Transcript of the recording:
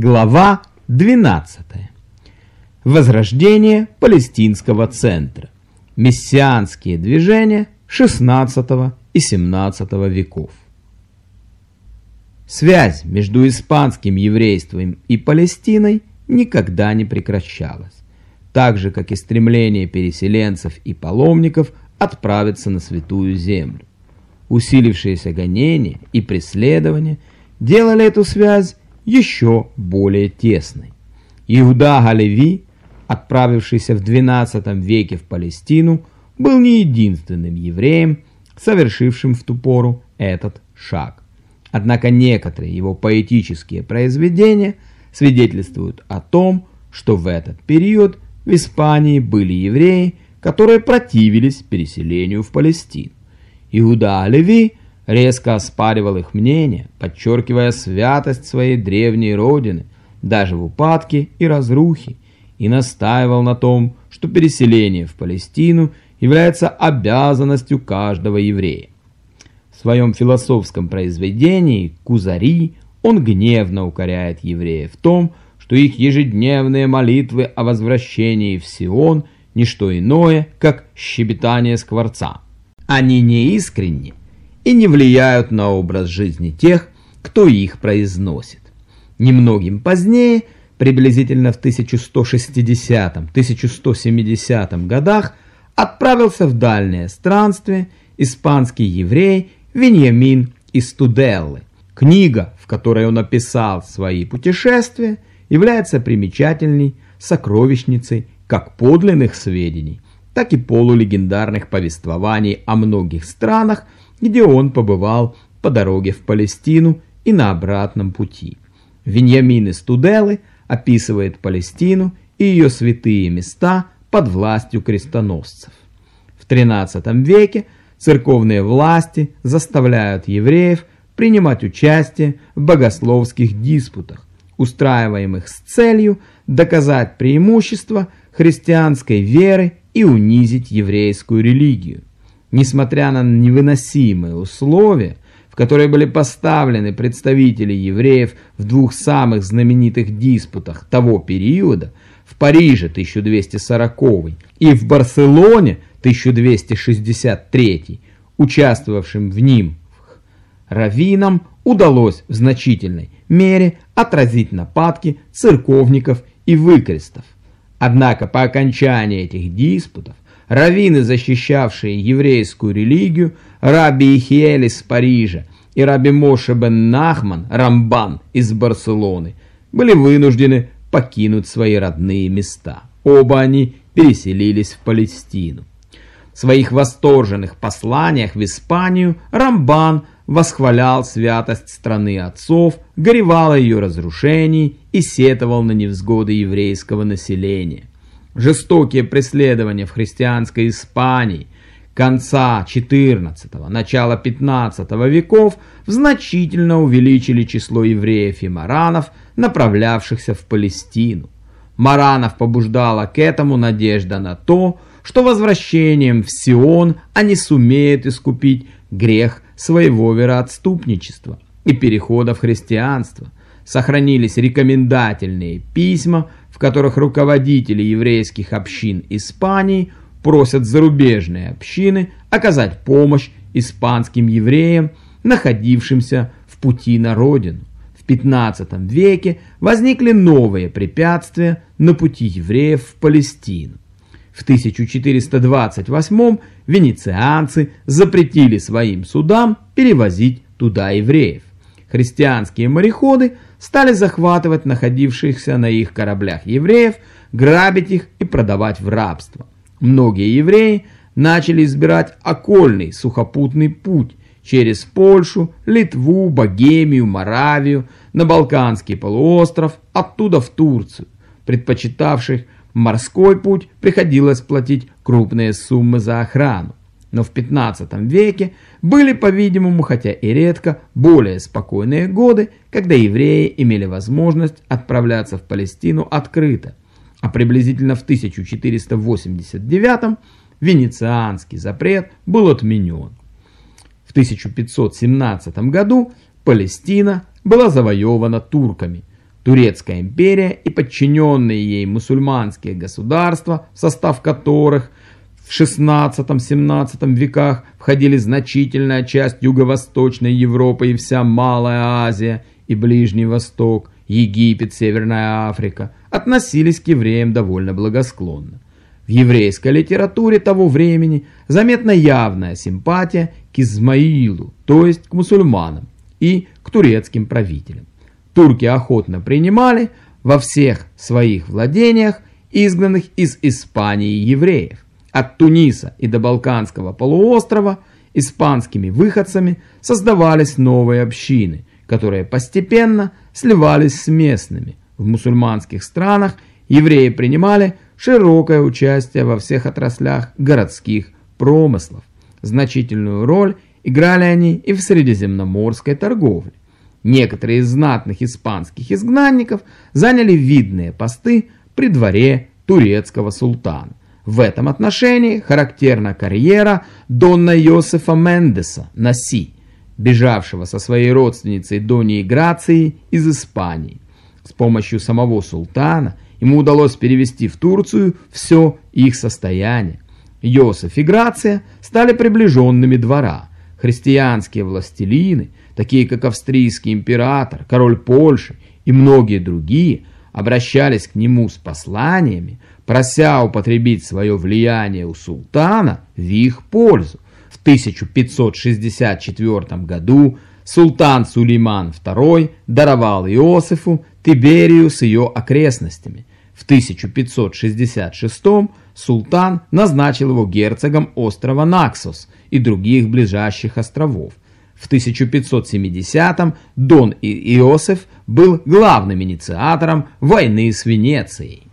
Глава 12. Возрождение палестинского центра. Мессианские движения XVI и XVII веков. Связь между испанским еврейством и Палестиной никогда не прекращалась, так же, как и стремление переселенцев и паломников отправиться на Святую Землю. Усилившиеся гонения и преследования делали эту связь еще более тесной. Иуда Галеви, отправившийся в XII веке в Палестину, был не единственным евреем, совершившим в ту пору этот шаг. Однако некоторые его поэтические произведения свидетельствуют о том, что в этот период в Испании были евреи, которые противились переселению в Палестину. Иуда Леви резко оспаривал их мнение, подчеркивая святость своей древней родины, даже в упадке и разрухе, и настаивал на том, что переселение в Палестину является обязанностью каждого еврея. В своем философском произведении «Кузари» он гневно укоряет евреев в том, что их ежедневные молитвы о возвращении в Сион – не что иное, как щебетание скворца. Они неискренни и не влияют на образ жизни тех, кто их произносит. Немногим позднее, приблизительно в 1160-1170 годах, отправился в дальнее странствие испанский еврей Веньямин из Туделлы. Книга, в которой он описал свои путешествия, является примечательной сокровищницей как подлинных сведений, так и полулегендарных повествований о многих странах, где он побывал по дороге в Палестину и на обратном пути. Веньямин из Туделы описывает Палестину и ее святые места под властью крестоносцев. В XIII веке церковные власти заставляют евреев принимать участие в богословских диспутах, устраиваемых с целью доказать преимущество христианской веры и унизить еврейскую религию. Несмотря на невыносимые условия, в которые были поставлены представители евреев в двух самых знаменитых диспутах того периода, в Париже 1240 и в Барселоне 1263, участвовавшим в ним раввинам удалось в значительной мере отразить нападки церковников и выкрестов. Однако по окончании этих диспутов раввины, защищавшие еврейскую религию, раби Ихиэль из Парижа и раби Моше бен Нахман, Рамбан из Барселоны, были вынуждены покинуть свои родные места. Оба они переселились в Палестину. В своих восторженных посланиях в Испанию Рамбан восхвалял святость страны отцов, горевал о ее разрушении и сетовал на невзгоды еврейского населения. Жестокие преследования в христианской Испании конца XIV – начала XV веков значительно увеличили число евреев и маранов, направлявшихся в Палестину. Маранов побуждала к этому надежда на то, что возвращением в Сион они сумеют искупить грех своего вероотступничества и перехода в христианство. Сохранились рекомендательные письма, в которых руководители еврейских общин Испании просят зарубежные общины оказать помощь испанским евреям, находившимся в пути на родину. В 15 веке возникли новые препятствия на пути евреев в Палестину. В 1428 венецианцы запретили своим судам перевозить туда евреев. Христианские мореходы стали захватывать находившихся на их кораблях евреев, грабить их и продавать в рабство. Многие евреи начали избирать окольный сухопутный путь через Польшу, Литву, Богемию, Моравию, на Балканский полуостров, оттуда в Турцию, предпочитавших морской путь приходилось платить крупные суммы за охрану. Но в 15 веке были, по-видимому, хотя и редко, более спокойные годы, когда евреи имели возможность отправляться в Палестину открыто, а приблизительно в 1489 венецианский запрет был отменен. В 1517 году Палестина была завоевана турками. Турецкая империя и подчиненные ей мусульманские государства, в состав которых в XVI-XVII веках входили значительная часть Юго-Восточной Европы и вся Малая Азия и Ближний Восток, Египет, Северная Африка, относились к евреям довольно благосклонно. В еврейской литературе того времени заметна явная симпатия к Измаилу, то есть к мусульманам, и к турецким правителям. Турки охотно принимали во всех своих владениях изгнанных из Испании евреев. От Туниса и до Балканского полуострова испанскими выходцами создавались новые общины, которые постепенно сливались с местными. В мусульманских странах евреи принимали широкое участие во всех отраслях городских промыслов. Значительную роль играли они и в средиземноморской торговле. Некоторые из знатных испанских изгнанников заняли видные посты при дворе турецкого султана. В этом отношении характерна карьера Донна Йосефа Мендеса Наси, бежавшего со своей родственницей Доней Грацией из Испании. С помощью самого султана ему удалось перевести в Турцию все их состояние. Йосеф и Грация стали приближенными двора. Христианские властелины, такие как австрийский император, король Польши и многие другие, обращались к нему с посланиями, прося употребить свое влияние у султана в их пользу. В 1564 году султан Сулейман II даровал Иосифу Тиберию с ее окрестностями. В 1566 султан назначил его герцогом острова Наксос и других ближайших островов. В 1570-м Дон Иосиф был главным инициатором войны с Венецией.